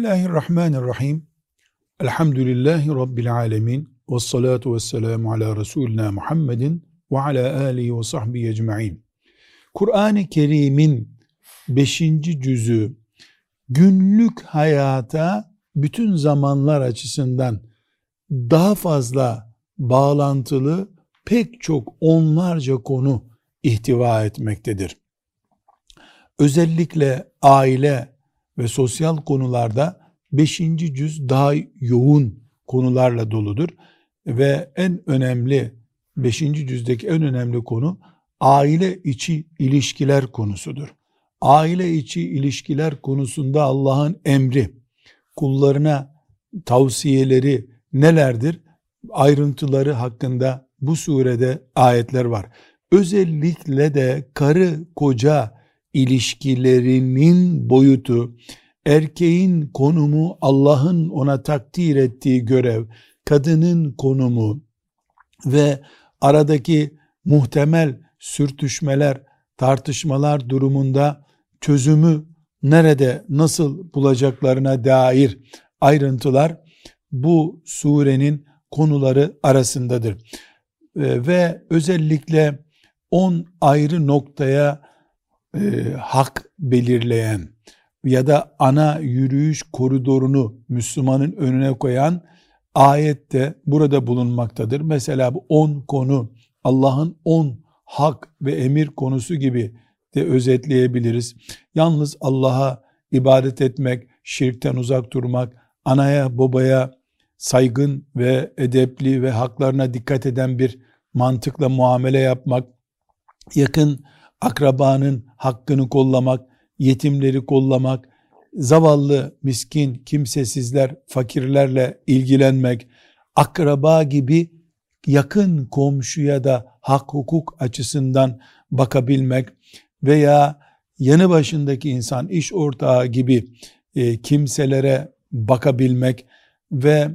Bismillahirrahmanirrahim. Elhamdülillahi Rabbil alemin. Ve salatu ve selamu ala Resulina Muhammedin ve ala alihi ve sahbihi ecma'in. Kur'an-ı Kerim'in 5. cüzü günlük hayata bütün zamanlar açısından daha fazla bağlantılı pek çok onlarca konu ihtiva etmektedir. Özellikle aile ve sosyal konularda 5. cüz daha yoğun konularla doludur ve en önemli 5. cüzdeki en önemli konu aile içi ilişkiler konusudur. Aile içi ilişkiler konusunda Allah'ın emri, kullarına tavsiyeleri nelerdir? Ayrıntıları hakkında bu surede ayetler var. Özellikle de karı koca ilişkilerinin boyutu, erkeğin konumu Allah'ın ona takdir ettiği görev, kadının konumu ve aradaki muhtemel sürtüşmeler, tartışmalar durumunda çözümü nerede, nasıl bulacaklarına dair ayrıntılar bu surenin konuları arasındadır. Ve özellikle 10 ayrı noktaya e, hak belirleyen ya da ana yürüyüş koridorunu Müslümanın önüne koyan ayette burada bulunmaktadır. Mesela bu 10 konu Allah'ın 10 hak ve emir konusu gibi de özetleyebiliriz. Yalnız Allah'a ibadet etmek, şirkten uzak durmak, anaya babaya saygın ve edepli ve haklarına dikkat eden bir mantıkla muamele yapmak, yakın akrabanın hakkını kollamak, yetimleri kollamak, zavallı, miskin, kimsesizler, fakirlerle ilgilenmek, akraba gibi yakın komşuya da hak hukuk açısından bakabilmek veya yanı başındaki insan, iş ortağı gibi e, kimselere bakabilmek ve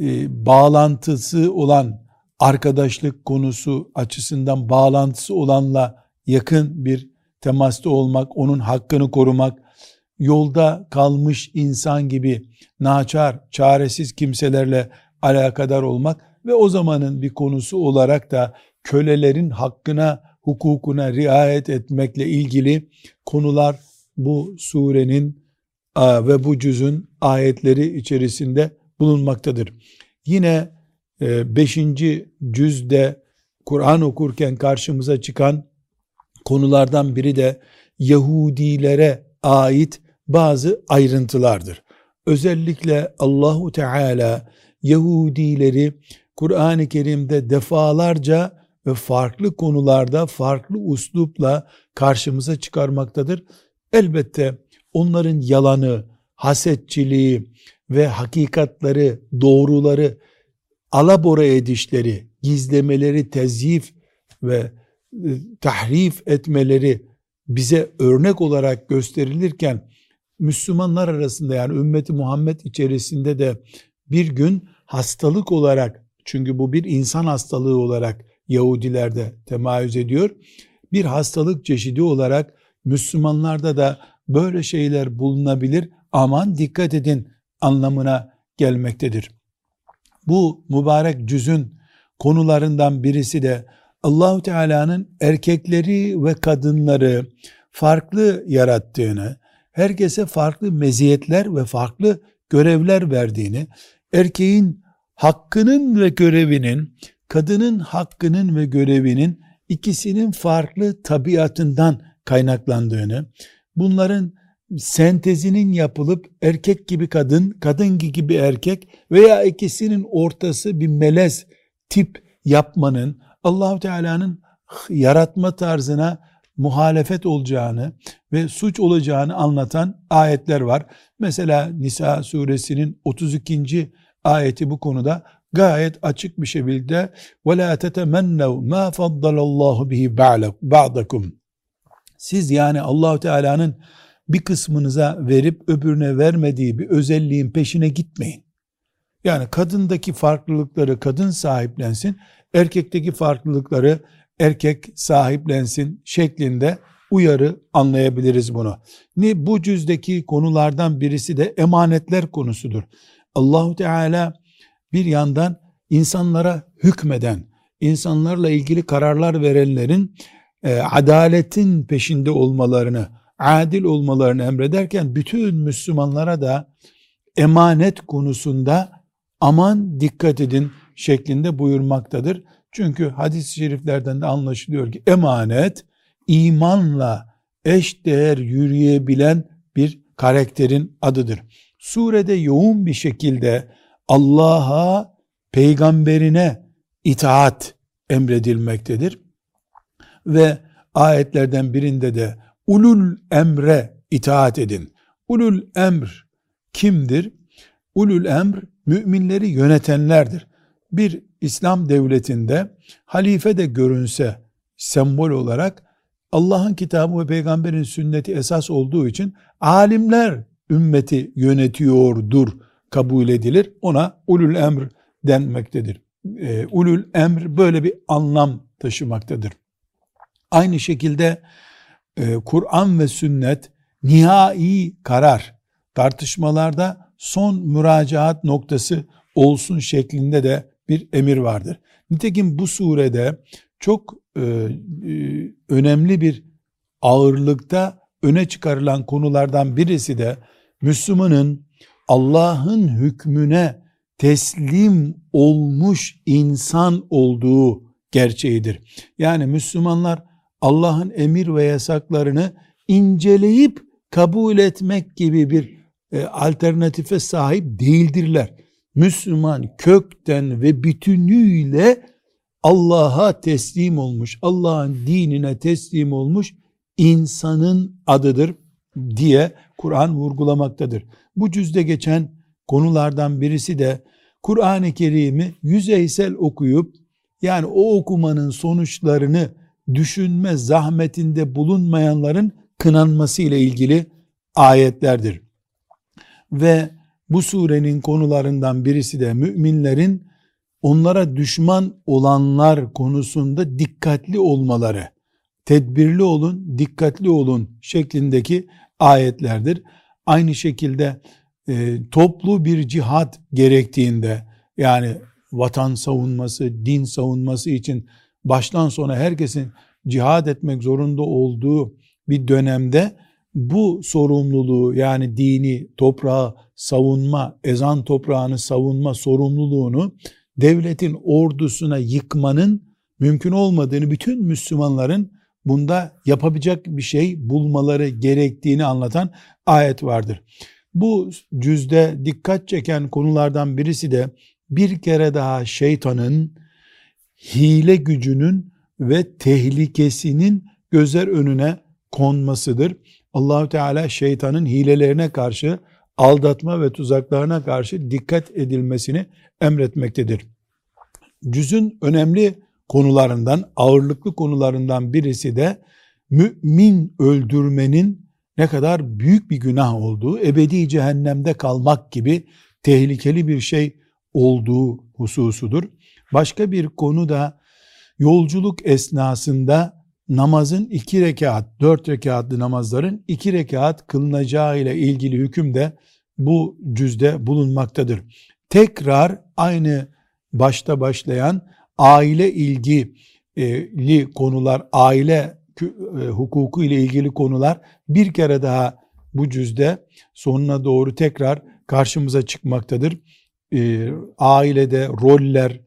e, bağlantısı olan arkadaşlık konusu açısından bağlantısı olanla yakın bir temasta olmak, onun hakkını korumak, yolda kalmış insan gibi naçar, çaresiz kimselerle alakadar olmak ve o zamanın bir konusu olarak da kölelerin hakkına, hukukuna riayet etmekle ilgili konular bu surenin ve bu cüzün ayetleri içerisinde bulunmaktadır. Yine 5. E, cüzde Kur'an okurken karşımıza çıkan konulardan biri de Yahudilere ait bazı ayrıntılardır. Özellikle Allahu Teala Yahudileri Kur'an-ı Kerim'de defalarca ve farklı konularda farklı uslupla karşımıza çıkarmaktadır. Elbette onların yalanı, hasetçiliği ve hakikatları, doğruları alabora edişleri, gizlemeleri, tezyif ve tahrif etmeleri bize örnek olarak gösterilirken Müslümanlar arasında yani ümmeti Muhammed içerisinde de bir gün hastalık olarak çünkü bu bir insan hastalığı olarak Yahudilerde temayüz ediyor. Bir hastalık çeşidi olarak Müslümanlarda da böyle şeyler bulunabilir. Aman dikkat edin anlamına gelmektedir. Bu mübarek cüzün konularından birisi de Allahu Teala'nın erkekleri ve kadınları farklı yarattığını, herkese farklı meziyetler ve farklı görevler verdiğini, erkeğin hakkının ve görevinin, kadının hakkının ve görevinin ikisinin farklı tabiatından kaynaklandığını, bunların sentezinin yapılıp erkek gibi kadın, kadın gibi erkek veya ikisinin ortası bir melez tip yapmanın Allahu Teala'nın yaratma tarzına muhalefet olacağını ve suç olacağını anlatan ayetler var. Mesela Nisa suresinin 32. ayeti bu konuda gayet açık bir şekilde وَلَا تَتَمَنَّوْا مَا فَضَّلَ اللّٰهُ بِهِ بَعْضَكُمْ Siz yani Allahu Teala'nın bir kısmınıza verip öbürüne vermediği bir özelliğin peşine gitmeyin. Yani kadındaki farklılıkları kadın sahiplensin, erkekteki farklılıkları erkek sahiplensin şeklinde uyarı anlayabiliriz bunu. Ne bu cüzdeki konulardan birisi de emanetler konusudur. Allahu Teala bir yandan insanlara hükmeden, insanlarla ilgili kararlar verenlerin e, adaletin peşinde olmalarını, adil olmalarını emrederken bütün Müslümanlara da emanet konusunda aman dikkat edin şeklinde buyurmaktadır. Çünkü hadis-i şeriflerden de anlaşılıyor ki emanet imanla eş değer yürüyebilen bir karakterin adıdır. Surede yoğun bir şekilde Allah'a, peygamberine itaat emredilmektedir. Ve ayetlerden birinde de ulul emre itaat edin. Ulul emr kimdir? Ulul emr müminleri yönetenlerdir. Bir İslam devletinde halife de görünse sembol olarak Allah'ın kitabı ve peygamberin sünneti esas olduğu için alimler ümmeti yönetiyordur kabul edilir. Ona ulul emr denmektedir. E, ulul emr böyle bir anlam taşımaktadır. Aynı şekilde e, Kur'an ve sünnet nihai karar tartışmalarda son müracaat noktası olsun şeklinde de bir emir vardır. Nitekim bu surede çok e, e, önemli bir ağırlıkta öne çıkarılan konulardan birisi de Müslümanın Allah'ın hükmüne teslim olmuş insan olduğu gerçeğidir. Yani Müslümanlar Allah'ın emir ve yasaklarını inceleyip kabul etmek gibi bir e, alternatife sahip değildirler. Müslüman kökten ve bütünüyle Allah'a teslim olmuş, Allah'ın dinine teslim olmuş insanın adıdır diye Kur'an vurgulamaktadır. Bu cüzde geçen konulardan birisi de Kur'an-ı Kerim'i yüzeysel okuyup yani o okumanın sonuçlarını düşünme zahmetinde bulunmayanların kınanması ile ilgili ayetlerdir. Ve bu surenin konularından birisi de müminlerin onlara düşman olanlar konusunda dikkatli olmaları, tedbirli olun, dikkatli olun şeklindeki ayetlerdir. Aynı şekilde e, toplu bir cihat gerektiğinde yani vatan savunması, din savunması için baştan sona herkesin cihad etmek zorunda olduğu bir dönemde bu sorumluluğu yani dini, toprağı savunma, ezan toprağını savunma sorumluluğunu devletin ordusuna yıkmanın mümkün olmadığını bütün Müslümanların bunda yapabilecek bir şey bulmaları gerektiğini anlatan ayet vardır. Bu cüzde dikkat çeken konulardan birisi de bir kere daha şeytanın hile gücünün ve tehlikesinin gözler önüne konmasıdır. Allahü Teala şeytanın hilelerine karşı aldatma ve tuzaklarına karşı dikkat edilmesini emretmektedir. Cüzün önemli konularından, ağırlıklı konularından birisi de mümin öldürmenin ne kadar büyük bir günah olduğu, ebedi cehennemde kalmak gibi tehlikeli bir şey olduğu hususudur. Başka bir konu da yolculuk esnasında namazın iki rekat, dört rekatlı namazların iki rekat kılınacağı ile ilgili hüküm de bu cüzde bulunmaktadır. Tekrar aynı başta başlayan aile ilgili konular, aile e, hukuku ile ilgili konular bir kere daha bu cüzde sonuna doğru tekrar karşımıza çıkmaktadır. E, ailede roller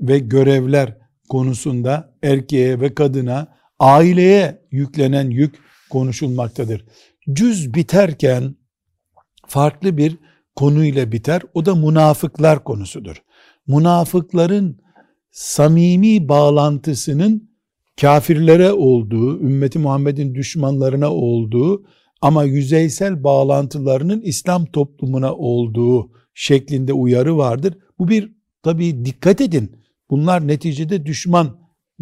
ve görevler konusunda erkeğe ve kadına aileye yüklenen yük konuşulmaktadır. Cüz biterken farklı bir konuyla biter. O da münafıklar konusudur. Münafıkların samimi bağlantısının kafirlere olduğu, ümmeti Muhammed'in düşmanlarına olduğu ama yüzeysel bağlantılarının İslam toplumuna olduğu şeklinde uyarı vardır. Bu bir tabi dikkat edin. Bunlar neticede düşman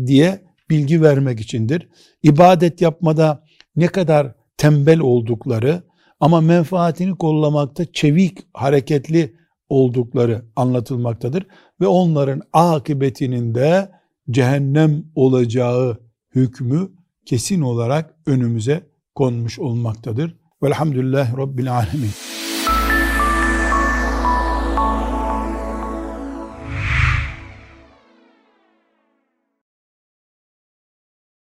diye bilgi vermek içindir. İbadet yapmada ne kadar tembel oldukları ama menfaatini kollamakta çevik, hareketli oldukları anlatılmaktadır ve onların akıbetinin de cehennem olacağı hükmü kesin olarak önümüze konmuş olmaktadır. Velhamdülillah Rabbil Alemin.